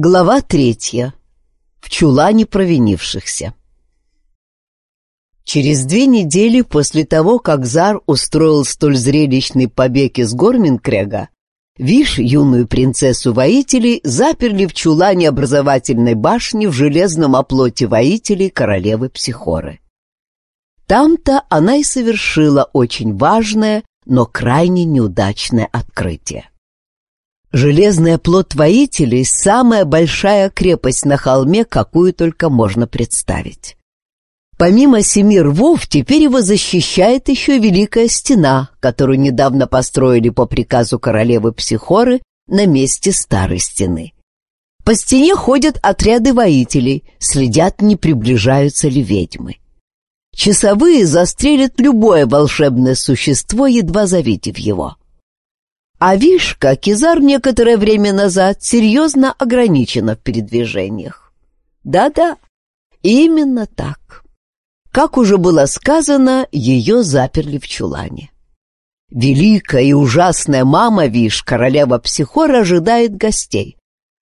Глава третья. В чулане провинившихся. Через две недели после того, как Зар устроил столь зрелищный побег из Горминкрега, Виш, юную принцессу воителей, заперли в чулане образовательной башни в железном оплоте воителей королевы Психоры. Там-то она и совершила очень важное, но крайне неудачное открытие. Железный плод воителей — самая большая крепость на холме, какую только можно представить. Помимо семи рвов, теперь его защищает еще Великая Стена, которую недавно построили по приказу королевы Психоры на месте Старой Стены. По стене ходят отряды воителей, следят, не приближаются ли ведьмы. Часовые застрелят любое волшебное существо, едва завидев его. А Вишка Кизар некоторое время назад серьезно ограничена в передвижениях. Да-да, именно так. Как уже было сказано, ее заперли в чулане. Великая и ужасная мама Виш, королева Психора, ожидает гостей.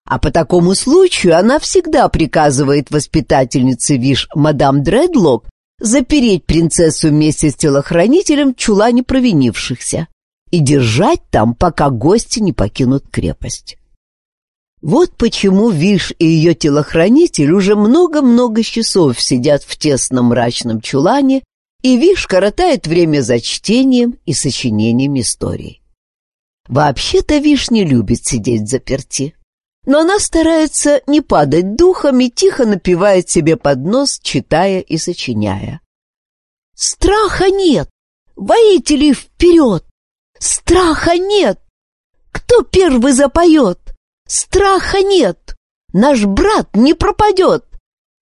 А по такому случаю она всегда приказывает воспитательнице Виш, мадам Дредлок, запереть принцессу вместе с телохранителем в чулане провинившихся и держать там, пока гости не покинут крепость. Вот почему Виш и ее телохранитель уже много-много часов сидят в тесном мрачном чулане, и Виш коротает время за чтением и сочинением историй. Вообще-то Виш не любит сидеть заперти, но она старается не падать духом и тихо напевает себе под нос, читая и сочиняя. «Страха нет! Воители вперед! Страха нет! Кто первый запоет? Страха нет! Наш брат не пропадет!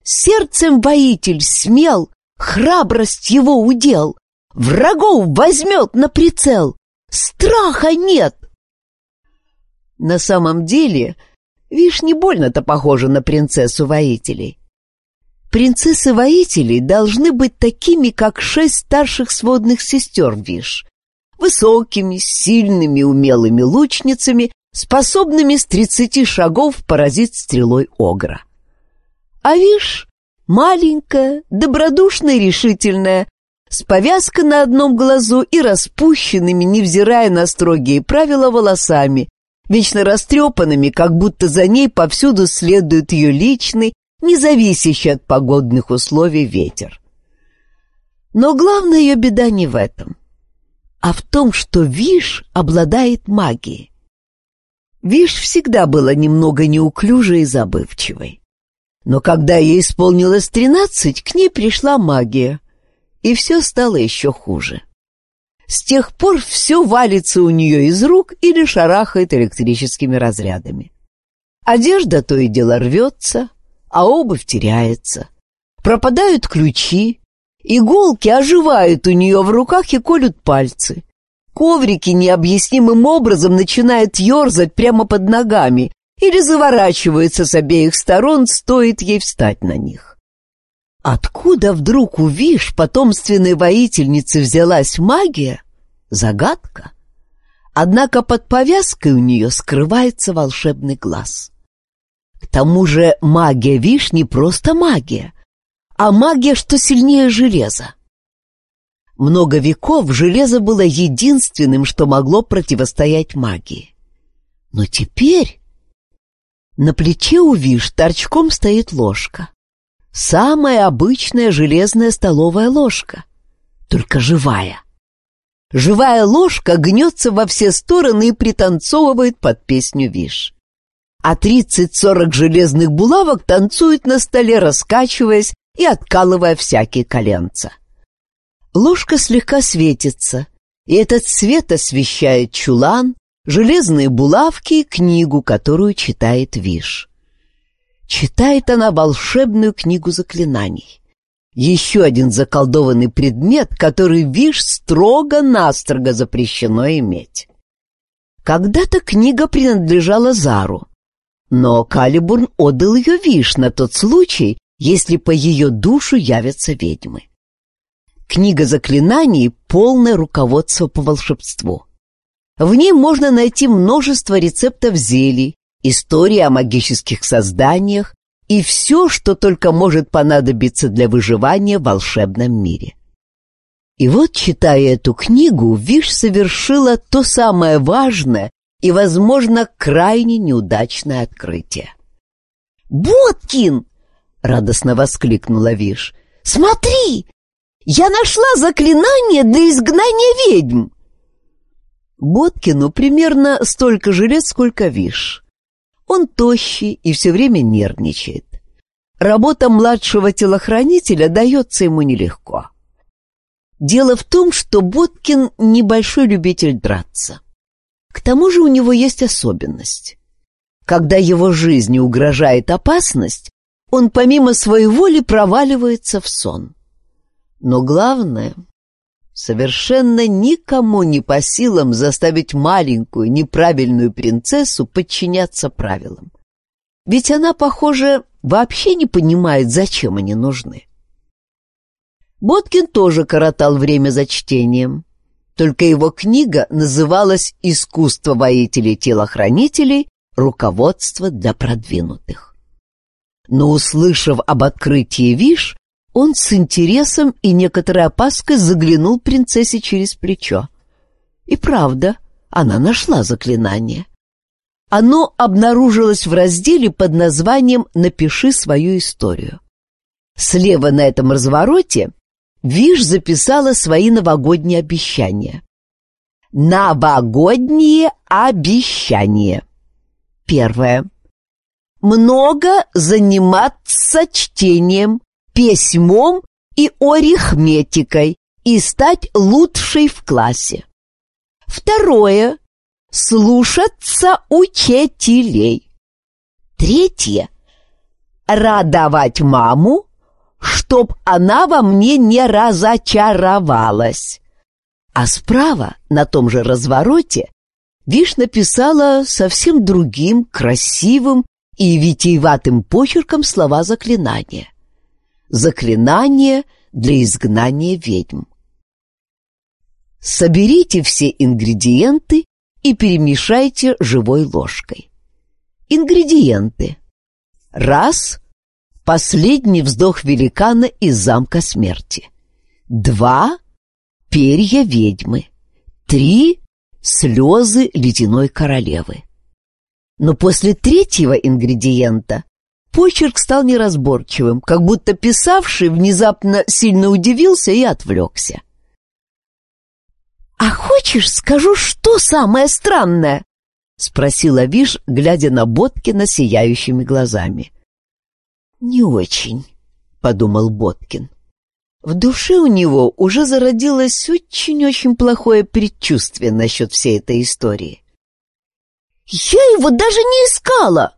Сердцем воитель смел, храбрость его удел, Врагов возьмет на прицел! Страха нет! На самом деле, Виш не больно-то похожа на принцессу воителей. Принцессы воителей должны быть такими, как шесть старших сводных сестер Виш, высокими, сильными, умелыми лучницами, способными с тридцати шагов поразить стрелой огра. А вишь, маленькая, добродушная и решительная, с повязкой на одном глазу и распущенными, невзирая на строгие правила, волосами, вечно растрепанными, как будто за ней повсюду следует ее личный, независящий от погодных условий ветер. Но главная ее беда не в этом а в том, что Виш обладает магией. Виш всегда была немного неуклюжей и забывчивой. Но когда ей исполнилось тринадцать, к ней пришла магия, и все стало еще хуже. С тех пор все валится у нее из рук или шарахает электрическими разрядами. Одежда то и дело рвется, а обувь теряется. Пропадают ключи, Иголки оживают у нее в руках и колют пальцы. Коврики необъяснимым образом начинают ерзать прямо под ногами или заворачиваются с обеих сторон, стоит ей встать на них. Откуда вдруг у Виш, потомственной воительницы, взялась магия? Загадка. Однако под повязкой у нее скрывается волшебный глаз. К тому же магия Виш не просто магия а магия, что сильнее железа. Много веков железо было единственным, что могло противостоять магии. Но теперь на плече у Виш торчком стоит ложка. Самая обычная железная столовая ложка, только живая. Живая ложка гнется во все стороны и пританцовывает под песню Виш. А тридцать-сорок железных булавок танцуют на столе, раскачиваясь и откалывая всякие коленца. Ложка слегка светится, и этот свет освещает чулан, железные булавки и книгу, которую читает Виш. Читает она волшебную книгу заклинаний. Еще один заколдованный предмет, который Виш строго-настрого запрещено иметь. Когда-то книга принадлежала Зару, но Калибурн отдал ее Виш на тот случай, если по ее душу явятся ведьмы. Книга заклинаний — полное руководство по волшебству. В ней можно найти множество рецептов зелий, истории о магических созданиях и все, что только может понадобиться для выживания в волшебном мире. И вот, читая эту книгу, Виш совершила то самое важное и, возможно, крайне неудачное открытие. «Боткин!» — радостно воскликнула Виш. «Смотри! Я нашла заклинание для изгнания ведьм!» Боткину примерно столько же лет, сколько Виш. Он тощий и все время нервничает. Работа младшего телохранителя дается ему нелегко. Дело в том, что Боткин небольшой любитель драться. К тому же у него есть особенность. Когда его жизни угрожает опасность, он помимо своей воли проваливается в сон. Но главное, совершенно никому не по силам заставить маленькую неправильную принцессу подчиняться правилам. Ведь она, похоже, вообще не понимает, зачем они нужны. Боткин тоже коротал время за чтением, только его книга называлась «Искусство воителей-телохранителей. Руководство для продвинутых». Но, услышав об открытии Виш, он с интересом и некоторой опаской заглянул принцессе через плечо. И правда, она нашла заклинание. Оно обнаружилось в разделе под названием «Напиши свою историю». Слева на этом развороте Виш записала свои новогодние обещания. Новогодние обещания. Первое. Много заниматься чтением, письмом и арифметикой и стать лучшей в классе. Второе. Слушаться учителей. Третье. Радовать маму чтоб она во мне не разочаровалась. А справа, на том же развороте, Виш написала совсем другим, красивым и витиеватым почерком слова заклинания. Заклинание для изгнания ведьм. Соберите все ингредиенты и перемешайте живой ложкой. Ингредиенты. Раз Последний вздох великана из замка смерти. Два — перья ведьмы. Три — слезы ледяной королевы. Но после третьего ингредиента почерк стал неразборчивым, как будто писавший внезапно сильно удивился и отвлекся. «А хочешь, скажу, что самое странное?» — спросила Виш, глядя на Боткина сияющими глазами. «Не очень», — подумал Боткин. В душе у него уже зародилось очень-очень плохое предчувствие насчет всей этой истории. «Я его даже не искала!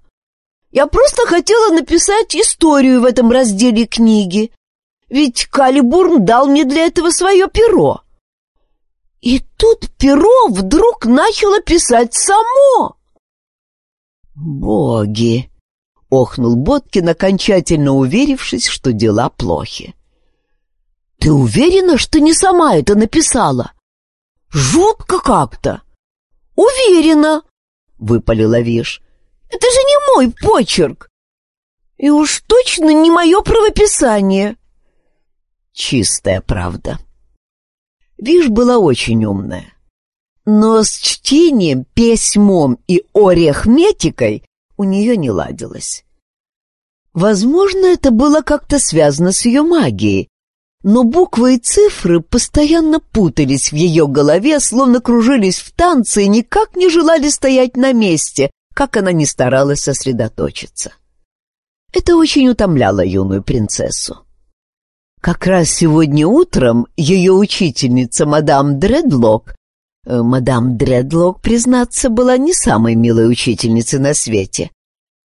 Я просто хотела написать историю в этом разделе книги, ведь Калибурн дал мне для этого свое перо. И тут перо вдруг начало писать само!» «Боги!» — охнул Боткин, окончательно уверившись, что дела плохи. «Ты уверена, что не сама это написала? Жутко как-то!» «Уверена!» — выпалила Виш. «Это же не мой почерк! И уж точно не мое правописание!» Чистая правда. Виш была очень умная. Но с чтением, письмом и орехметикой у нее не ладилось. Возможно, это было как-то связано с ее магией, но буквы и цифры постоянно путались в ее голове, словно кружились в танце и никак не желали стоять на месте, как она ни старалась сосредоточиться. Это очень утомляло юную принцессу. Как раз сегодня утром ее учительница мадам Дредлок Э, мадам Дредлок, признаться, была не самой милой учительницей на свете.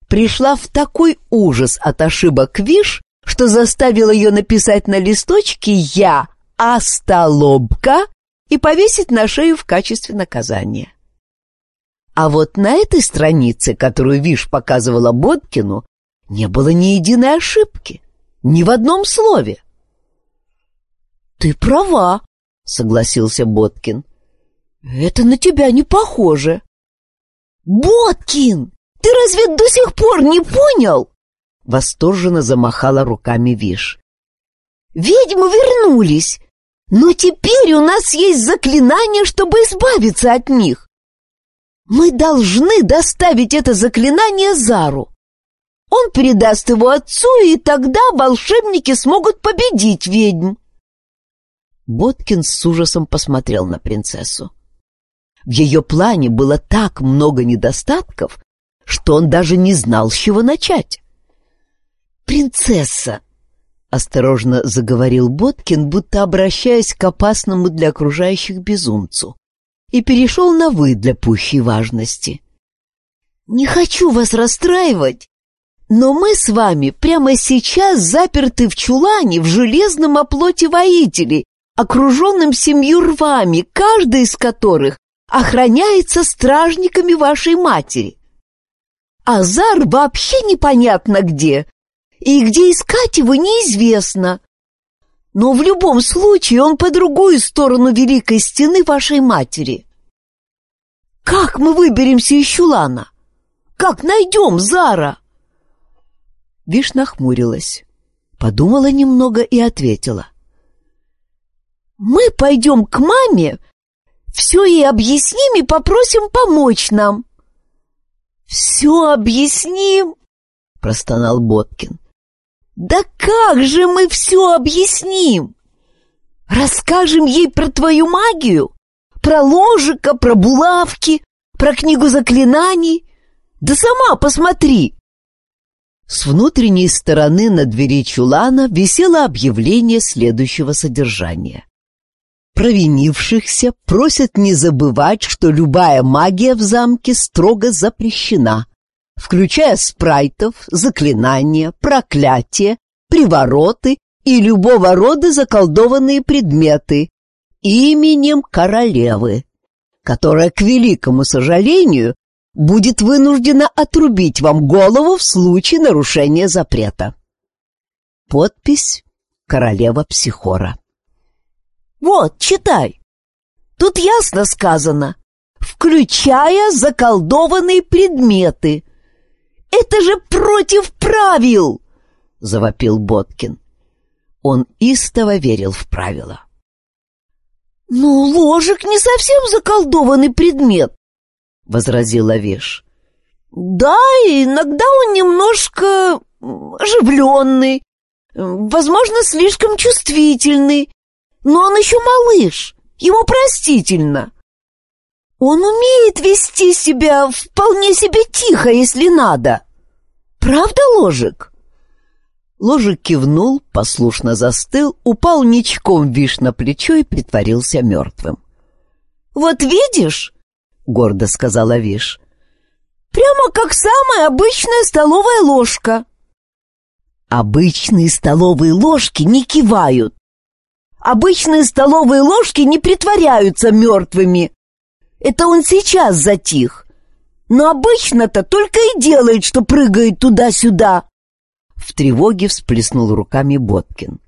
Пришла в такой ужас от ошибок Виш, что заставила ее написать на листочке «Я остолобка» и повесить на шею в качестве наказания. А вот на этой странице, которую Виш показывала Боткину, не было ни единой ошибки, ни в одном слове. «Ты права», — согласился Боткин. Это на тебя не похоже. Боткин, Ты разве до сих пор не понял?» Восторженно замахала руками Виш. «Ведьмы вернулись, но теперь у нас есть заклинание, чтобы избавиться от них. Мы должны доставить это заклинание Зару. Он передаст его отцу, и тогда волшебники смогут победить ведьм. Боткин с ужасом посмотрел на принцессу. В ее плане было так много недостатков, что он даже не знал, с чего начать. «Принцесса!» — осторожно заговорил Боткин, будто обращаясь к опасному для окружающих безумцу, и перешел на «вы» для пущей важности. «Не хочу вас расстраивать, но мы с вами прямо сейчас заперты в чулане в железном оплоте воителей, окруженном семью рвами, каждый из которых охраняется стражниками вашей матери. Азар вообще непонятно где, и где искать его неизвестно. Но в любом случае он по другую сторону великой стены вашей матери. Как мы выберемся из чулана? Как найдем Зара?» Виш нахмурилась, подумала немного и ответила. «Мы пойдем к маме, все ей объясним и попросим помочь нам». «Все объясним?» — простонал Боткин. «Да как же мы все объясним? Расскажем ей про твою магию, про ложика, про булавки, про книгу заклинаний? Да сама посмотри!» С внутренней стороны на двери чулана висело объявление следующего содержания. Провинившихся просят не забывать, что любая магия в замке строго запрещена, включая спрайтов, заклинания, проклятия, привороты и любого рода заколдованные предметы именем королевы, которая, к великому сожалению, будет вынуждена отрубить вам голову в случае нарушения запрета. Подпись «Королева Психора». «Вот, читай. Тут ясно сказано, включая заколдованные предметы. Это же против правил!» — завопил Боткин. Он истово верил в правила. «Ну, ложек не совсем заколдованный предмет», — возразила Виш. «Да, иногда он немножко оживленный, возможно, слишком чувствительный, но он еще малыш, ему простительно. Он умеет вести себя вполне себе тихо, если надо. Правда, Ложик?» Ложик кивнул, послушно застыл, упал ничком виш на плечо и притворился мертвым. «Вот видишь, гордо сказала Виш. Прямо как самая обычная столовая ложка. Обычные столовые ложки не кивают. Обычные столовые ложки не притворяются мертвыми. Это он сейчас затих. Но обычно-то только и делает, что прыгает туда-сюда. В тревоге всплеснул руками Боткин.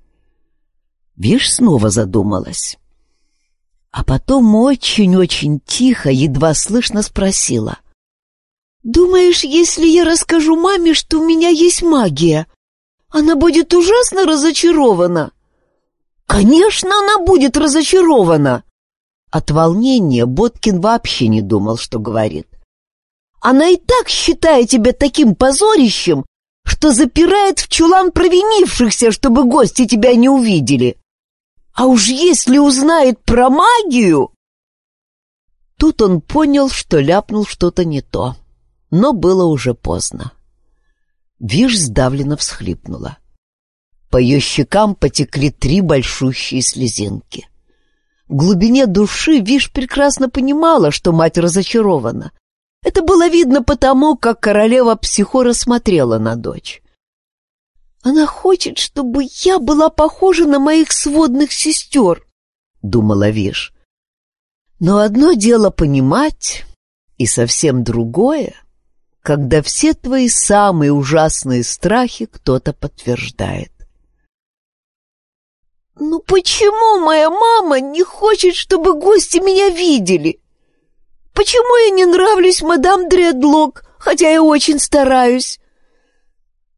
Виш снова задумалась. А потом очень-очень тихо, едва слышно спросила. «Думаешь, если я расскажу маме, что у меня есть магия, она будет ужасно разочарована?» «Конечно, она будет разочарована!» От волнения Боткин вообще не думал, что говорит. «Она и так считает тебя таким позорищем, что запирает в чулан провинившихся, чтобы гости тебя не увидели. А уж если узнает про магию... Тут он понял, что ляпнул что-то не то, но было уже поздно. Виш сдавленно всхлипнула. По ее щекам потекли три большущие слезинки. В глубине души Виш прекрасно понимала, что мать разочарована. Это было видно потому, как королева Психора смотрела на дочь. Она хочет, чтобы я была похожа на моих сводных сестер, — думала Виш. Но одно дело понимать, и совсем другое, когда все твои самые ужасные страхи кто-то подтверждает. «Ну почему моя мама не хочет, чтобы гости меня видели? Почему я не нравлюсь мадам Дредлок, хотя я очень стараюсь.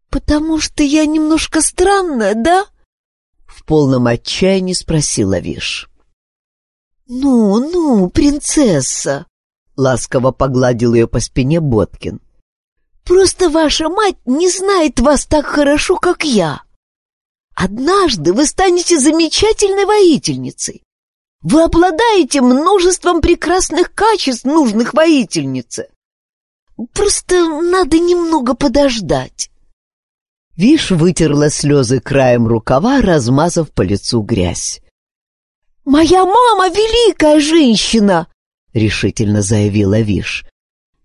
Потому что я немножко странная, да? В полном отчаянии спросила Виш. «Ну, ну, принцесса!» — ласково погладил ее по спине Боткин. «Просто ваша мать не знает вас так хорошо, как я. Однажды вы станете замечательной воительницей. Вы обладаете множеством прекрасных качеств, нужных воительнице. Просто надо немного подождать. Виш вытерла слезы краем рукава, размазав по лицу грязь. «Моя мама великая женщина!» — решительно заявила Виш.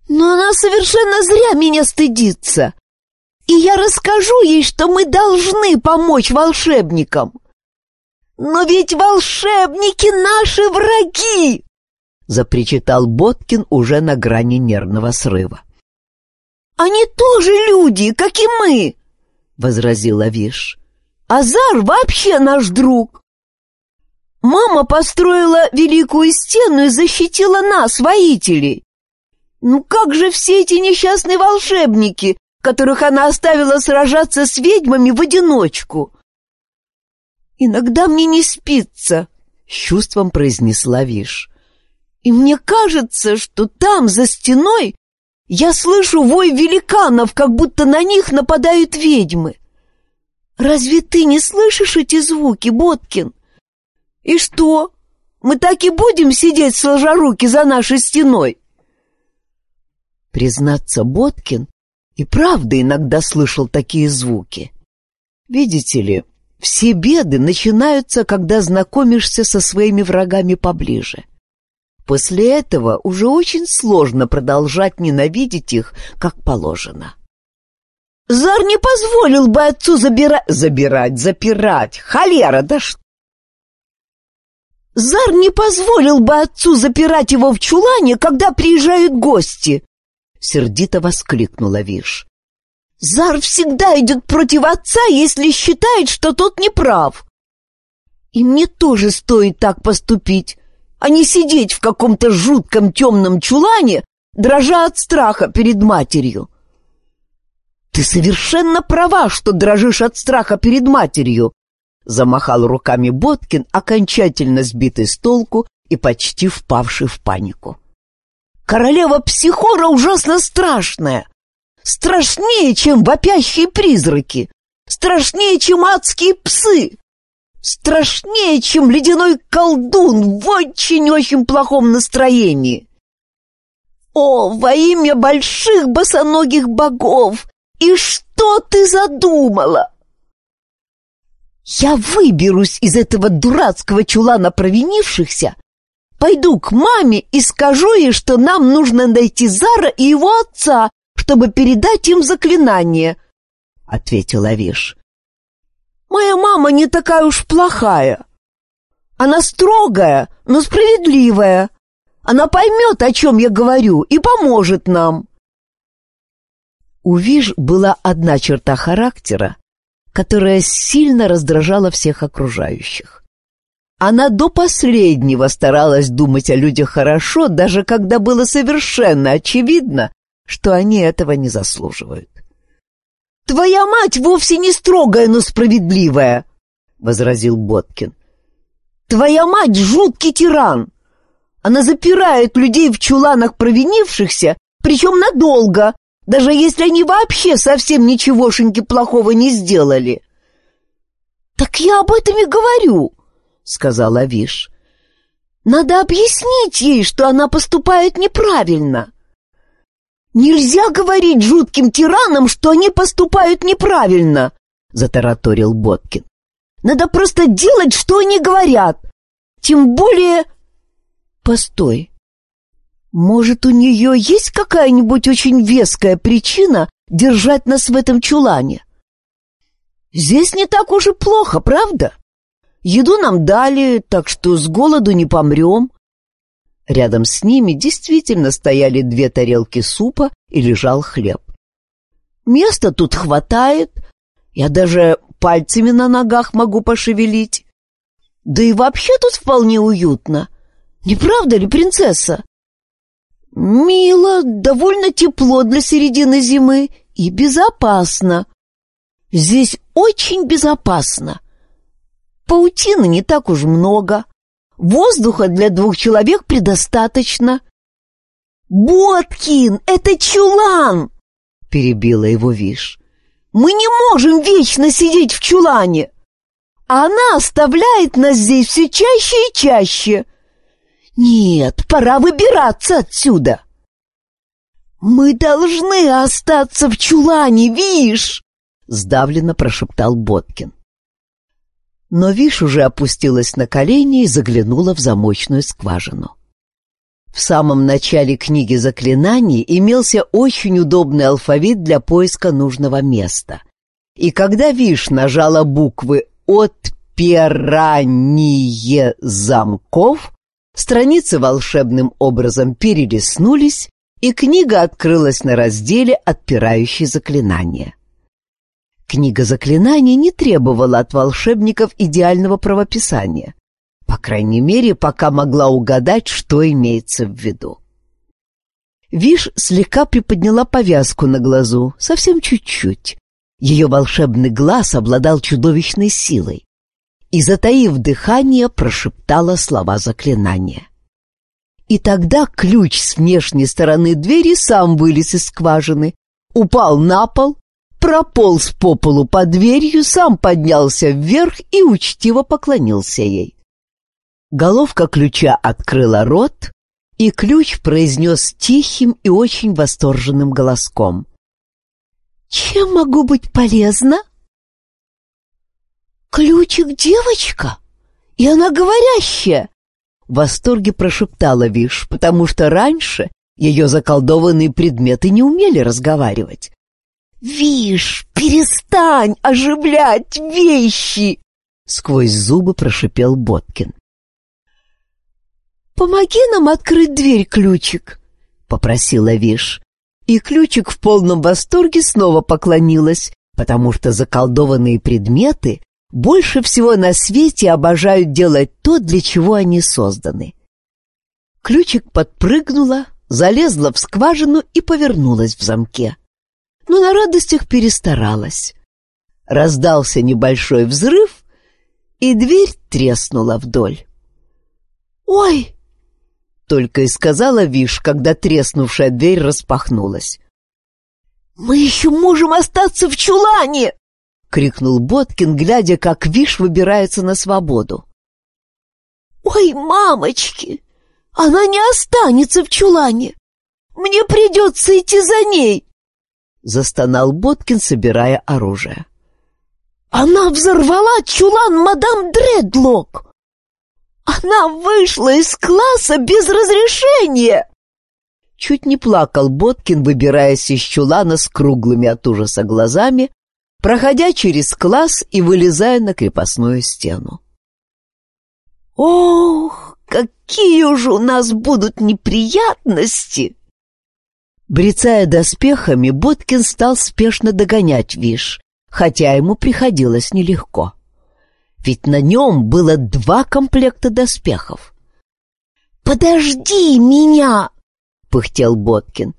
«Но она совершенно зря меня стыдится. И я расскажу ей, что мы должны помочь волшебникам. Но ведь волшебники наши враги!» — запричитал Боткин уже на грани нервного срыва. «Они тоже люди, как и мы!» — возразила Виш. «Азар вообще наш друг!» «Мама построила великую стену и защитила нас, воителей! Ну как же все эти несчастные волшебники, которых она оставила сражаться с ведьмами в одиночку?» «Иногда мне не спится», — чувством произнесла Виш. «И мне кажется, что там, за стеной, я слышу вой великанов, как будто на них нападают ведьмы. Разве ты не слышишь эти звуки, Боткин? И что, мы так и будем сидеть сложа руки за нашей стеной? Признаться, Боткин и правда иногда слышал такие звуки. Видите ли, все беды начинаются, когда знакомишься со своими врагами поближе. — После этого уже очень сложно продолжать ненавидеть их, как положено. Зар не позволил бы отцу забирать... Забирать, запирать. Холера, да что... Зар не позволил бы отцу запирать его в чулане, когда приезжают гости, сердито воскликнула Виш. Зар всегда идет против отца, если считает, что тот не прав. И мне тоже стоит так поступить а не сидеть в каком-то жутком темном чулане, дрожа от страха перед матерью. «Ты совершенно права, что дрожишь от страха перед матерью», замахал руками Боткин, окончательно сбитый с толку и почти впавший в панику. «Королева Психора ужасно страшная, страшнее, чем вопящие призраки, страшнее, чем адские псы страшнее, чем ледяной колдун в очень-очень плохом настроении. О, во имя больших босоногих богов! И что ты задумала? Я выберусь из этого дурацкого чулана провинившихся, пойду к маме и скажу ей, что нам нужно найти Зара и его отца, чтобы передать им заклинание, — ответила Виш. Моя мама не такая уж плохая. Она строгая, но справедливая. Она поймет, о чем я говорю, и поможет нам. У Виж была одна черта характера, которая сильно раздражала всех окружающих. Она до последнего старалась думать о людях хорошо, даже когда было совершенно очевидно, что они этого не заслуживают. «Твоя мать вовсе не строгая, но справедливая», — возразил Боткин. «Твоя мать — жуткий тиран. Она запирает людей в чуланах провинившихся, причем надолго, даже если они вообще совсем ничегошеньки плохого не сделали». «Так я об этом и говорю», — сказала Виш. «Надо объяснить ей, что она поступает неправильно». «Нельзя говорить жутким тиранам, что они поступают неправильно!» — затараторил Боткин. «Надо просто делать, что они говорят. Тем более...» «Постой. Может, у нее есть какая-нибудь очень веская причина держать нас в этом чулане? Здесь не так уж и плохо, правда? Еду нам дали, так что с голоду не помрем. Рядом с ними действительно стояли две тарелки супа и лежал хлеб. Места тут хватает, я даже пальцами на ногах могу пошевелить. Да и вообще тут вполне уютно. Не правда ли, принцесса? Мило, довольно тепло для середины зимы и безопасно. Здесь очень безопасно. Паутины не так уж много. Воздуха для двух человек предостаточно. «Боткин, это чулан!» — перебила его Виш. «Мы не можем вечно сидеть в чулане! Она оставляет нас здесь все чаще и чаще!» «Нет, пора выбираться отсюда!» «Мы должны остаться в чулане, Виш!» — сдавленно прошептал Боткин. Но Виш уже опустилась на колени и заглянула в замочную скважину. В самом начале книги заклинаний имелся очень удобный алфавит для поиска нужного места. И когда Виш нажала буквы «Отпирание замков», страницы волшебным образом перелистнулись, и книга открылась на разделе «Отпирающие заклинания». Книга заклинаний не требовала от волшебников идеального правописания, по крайней мере, пока могла угадать, что имеется в виду. Виш слегка приподняла повязку на глазу, совсем чуть-чуть. Ее волшебный глаз обладал чудовищной силой и, затаив дыхание, прошептала слова заклинания. И тогда ключ с внешней стороны двери сам вылез из скважины, упал на пол, прополз по полу под дверью, сам поднялся вверх и учтиво поклонился ей. Головка ключа открыла рот, и ключ произнес тихим и очень восторженным голоском. «Чем могу быть полезна?» «Ключик девочка, и она говорящая!» В восторге прошептала Виш, потому что раньше ее заколдованные предметы не умели разговаривать. «Виш, перестань оживлять вещи!» Сквозь зубы прошипел Боткин. «Помоги нам открыть дверь, ключик!» — попросила Виш. И ключик в полном восторге снова поклонилась, потому что заколдованные предметы больше всего на свете обожают делать то, для чего они созданы. Ключик подпрыгнула, залезла в скважину и повернулась в замке. Но на радостях перестаралась. Раздался небольшой взрыв, и дверь треснула вдоль. «Ой!» — только и сказала Виш, когда треснувшая дверь распахнулась. «Мы еще можем остаться в чулане!» — крикнул Боткин, глядя, как Виш выбирается на свободу. «Ой, мамочки! Она не останется в чулане! Мне придется идти за ней!» Застонал Боткин, собирая оружие. «Она взорвала чулан мадам Дредлок! Она вышла из класса без разрешения!» Чуть не плакал Боткин, выбираясь из чулана с круглыми от ужаса глазами, проходя через класс и вылезая на крепостную стену. «Ох, какие уже у нас будут неприятности!» Брецая доспехами, Боткин стал спешно догонять Виш, хотя ему приходилось нелегко. Ведь на нем было два комплекта доспехов. «Подожди меня!» — пыхтел Боткин.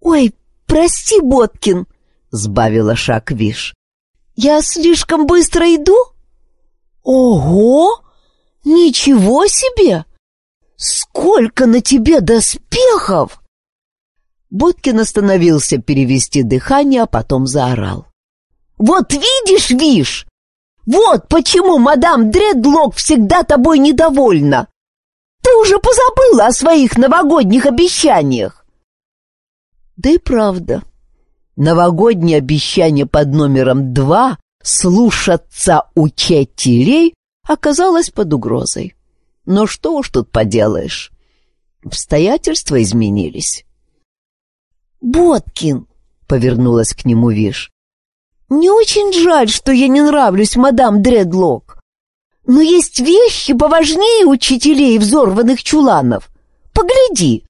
«Ой, прости, Боткин!» — сбавила шаг Виш. «Я слишком быстро иду?» «Ого! Ничего себе! Сколько на тебе доспехов!» Боткин остановился перевести дыхание, а потом заорал. «Вот видишь, Виш! Вот почему мадам Дредлок всегда тобой недовольна! Ты уже позабыла о своих новогодних обещаниях!» Да и правда, новогоднее обещание под номером два слушаться учителей оказалось под угрозой. Но что уж тут поделаешь, обстоятельства изменились. «Боткин!» — повернулась к нему Виш. «Мне очень жаль, что я не нравлюсь мадам Дредлок. Но есть вещи поважнее учителей взорванных чуланов. Погляди!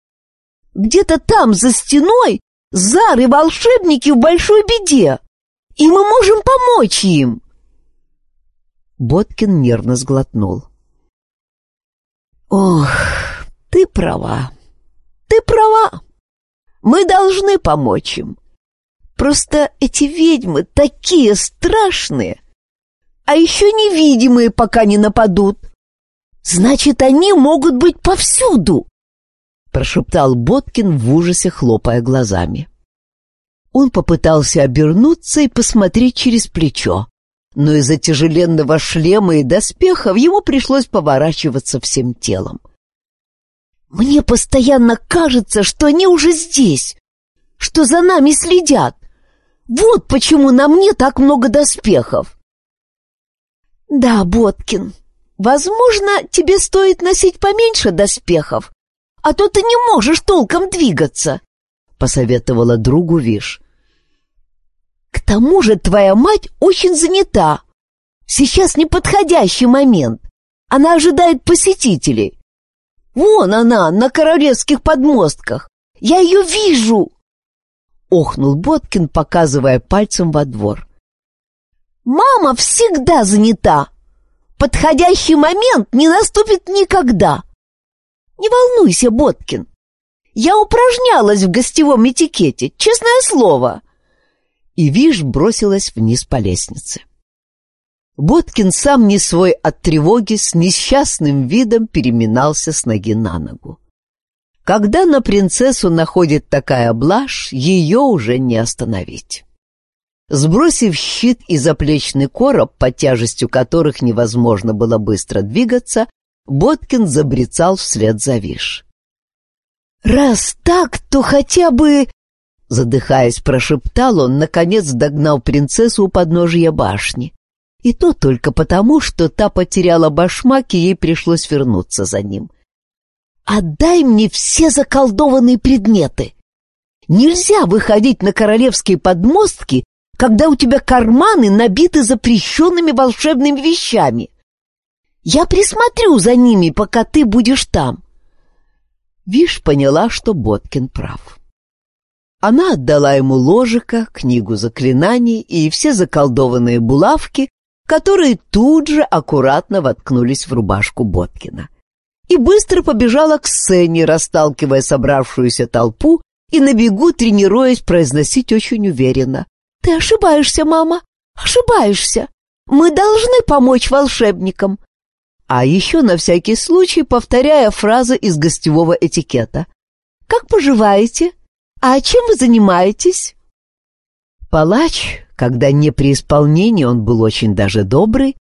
Где-то там, за стеной, Зары волшебники в большой беде, и мы можем помочь им!» Боткин нервно сглотнул. «Ох, ты права. Ты права. Мы должны помочь им. Просто эти ведьмы такие страшные, а еще невидимые, пока не нападут. Значит, они могут быть повсюду, прошептал Боткин в ужасе, хлопая глазами. Он попытался обернуться и посмотреть через плечо, но из-за тяжеленного шлема и доспехов ему пришлось поворачиваться всем телом. «Мне постоянно кажется, что они уже здесь, что за нами следят. Вот почему на мне так много доспехов». «Да, Боткин, возможно, тебе стоит носить поменьше доспехов, а то ты не можешь толком двигаться», — посоветовала другу Виш. К тому же твоя мать очень занята. Сейчас неподходящий момент. Она ожидает посетителей. Вон она, на королевских подмостках. Я ее вижу!» Охнул Боткин, показывая пальцем во двор. «Мама всегда занята. Подходящий момент не наступит никогда. Не волнуйся, Боткин. Я упражнялась в гостевом этикете, честное слово и Виш бросилась вниз по лестнице. Боткин сам не свой от тревоги с несчастным видом переминался с ноги на ногу. Когда на принцессу находит такая блажь, ее уже не остановить. Сбросив щит и заплечный короб, под тяжестью которых невозможно было быстро двигаться, Боткин забрецал вслед за Виш. «Раз так, то хотя бы Задыхаясь, прошептал он, наконец догнал принцессу у подножия башни. И то только потому, что та потеряла башмак, и ей пришлось вернуться за ним. «Отдай мне все заколдованные предметы! Нельзя выходить на королевские подмостки, когда у тебя карманы набиты запрещенными волшебными вещами. Я присмотрю за ними, пока ты будешь там». Виш поняла, что Боткин прав. Она отдала ему ложика, книгу заклинаний и все заколдованные булавки, которые тут же аккуратно воткнулись в рубашку Боткина. И быстро побежала к сцене, расталкивая собравшуюся толпу и на бегу тренируясь произносить очень уверенно. «Ты ошибаешься, мама, ошибаешься. Мы должны помочь волшебникам». А еще на всякий случай повторяя фразы из гостевого этикета. «Как поживаете? «А чем вы занимаетесь?» Палач, когда не при исполнении он был очень даже добрый,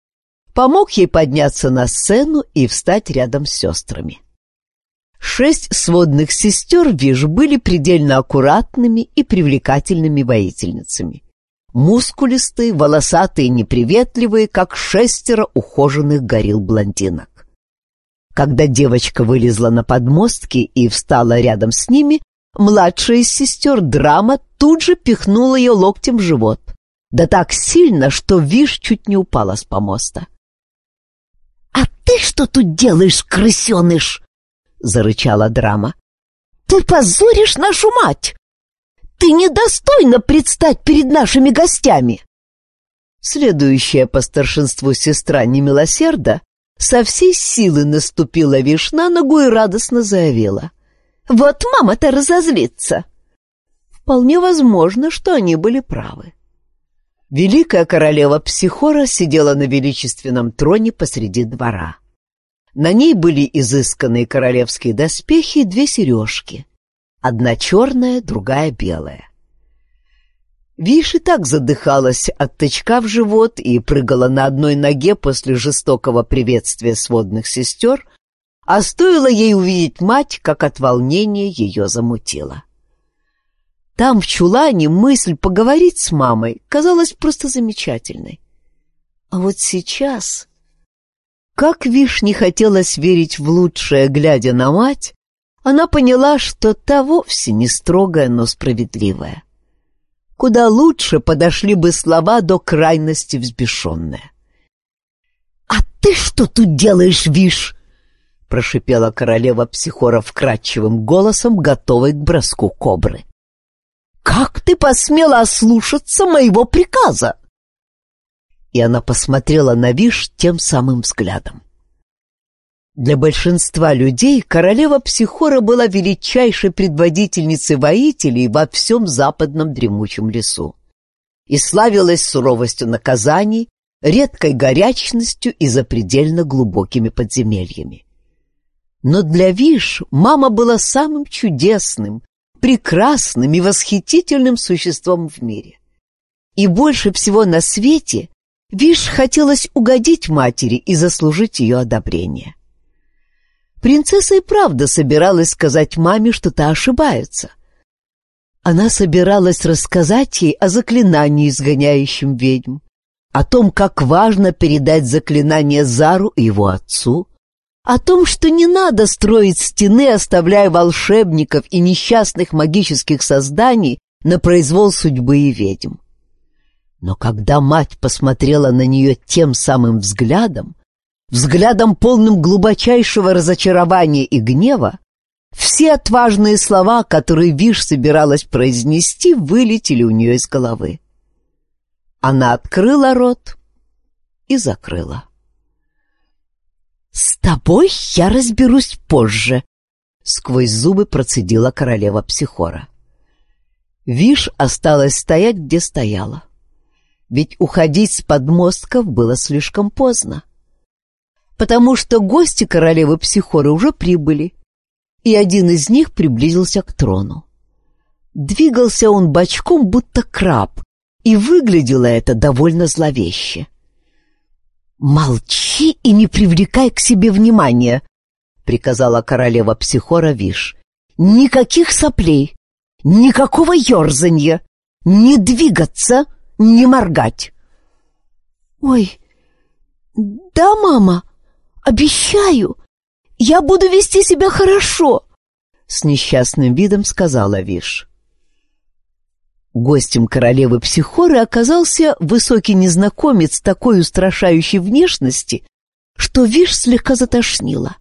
помог ей подняться на сцену и встать рядом с сестрами. Шесть сводных сестер, вижу, были предельно аккуратными и привлекательными воительницами. Мускулистые, волосатые неприветливые, как шестеро ухоженных горил-блондинок. Когда девочка вылезла на подмостки и встала рядом с ними, младшая из сестер Драма тут же пихнула ее локтем в живот. Да так сильно, что Виш чуть не упала с помоста. «А ты что тут делаешь, крысеныш?» — зарычала Драма. «Ты позоришь нашу мать! Ты недостойна предстать перед нашими гостями!» Следующая по старшинству сестра Немилосерда со всей силы наступила Виш на ногу и радостно заявила. Вот мама-то разозлится. Вполне возможно, что они были правы. Великая королева Психора сидела на величественном троне посреди двора. На ней были изысканные королевские доспехи и две сережки. Одна черная, другая белая. Виш и так задыхалась от тычка в живот и прыгала на одной ноге после жестокого приветствия сводных сестер, а стоило ей увидеть мать, как от волнения ее замутило. Там, в чулане, мысль поговорить с мамой казалась просто замечательной. А вот сейчас... Как Виш не хотелось верить в лучшее, глядя на мать, она поняла, что та вовсе не строгая, но справедливая. Куда лучше подошли бы слова до крайности взбешенные. «А ты что тут делаешь, Виш?» — прошипела королева Психора вкрадчивым голосом, готовой к броску кобры. «Как ты посмела ослушаться моего приказа?» И она посмотрела на Виш тем самым взглядом. Для большинства людей королева Психора была величайшей предводительницей воителей во всем западном дремучем лесу и славилась суровостью наказаний, редкой горячностью и запредельно глубокими подземельями. Но для Виш мама была самым чудесным, прекрасным и восхитительным существом в мире. И больше всего на свете Виш хотелось угодить матери и заслужить ее одобрение. Принцесса и правда собиралась сказать маме, что та ошибается. Она собиралась рассказать ей о заклинании, изгоняющем ведьм, о том, как важно передать заклинание Зару и его отцу, о том, что не надо строить стены, оставляя волшебников и несчастных магических созданий на произвол судьбы и ведьм. Но когда мать посмотрела на нее тем самым взглядом, взглядом полным глубочайшего разочарования и гнева, все отважные слова, которые Виш собиралась произнести, вылетели у нее из головы. Она открыла рот и закрыла. «С тобой я разберусь позже», — сквозь зубы процедила королева Психора. Виш осталась стоять, где стояла. Ведь уходить с подмостков было слишком поздно потому что гости королевы Психоры уже прибыли, и один из них приблизился к трону. Двигался он бочком, будто краб, и выглядело это довольно зловеще. «Молчи и не привлекай к себе внимания», — приказала королева Психора Виш. «Никаких соплей, никакого ерзанья, не двигаться, не моргать». «Ой, да, мама», «Обещаю, я буду вести себя хорошо!» С несчастным видом сказала Виш. Гостем королевы Психоры оказался высокий незнакомец такой устрашающей внешности, что Виш слегка затошнила,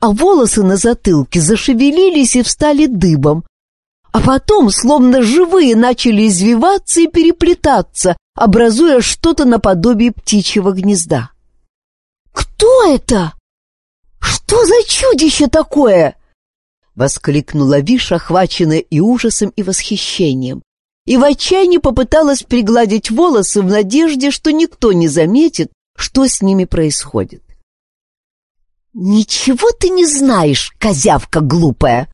а волосы на затылке зашевелились и встали дыбом, а потом, словно живые, начали извиваться и переплетаться, образуя что-то наподобие птичьего гнезда. «Кто это? Что за чудище такое?» Воскликнула Виша, охваченная и ужасом, и восхищением, и в отчаянии попыталась пригладить волосы в надежде, что никто не заметит, что с ними происходит. «Ничего ты не знаешь, козявка глупая!»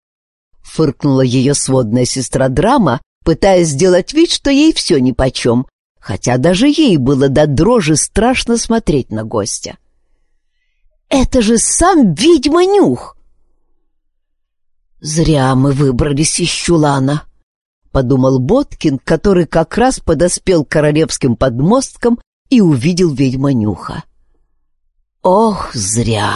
Фыркнула ее сводная сестра Драма, пытаясь сделать вид, что ей все нипочем, хотя даже ей было до дрожи страшно смотреть на гостя. Это же сам ведьма Нюх! Зря мы выбрались из чулана, — подумал Боткин, который как раз подоспел к королевским подмосткам и увидел ведьма Нюха. Ох, зря!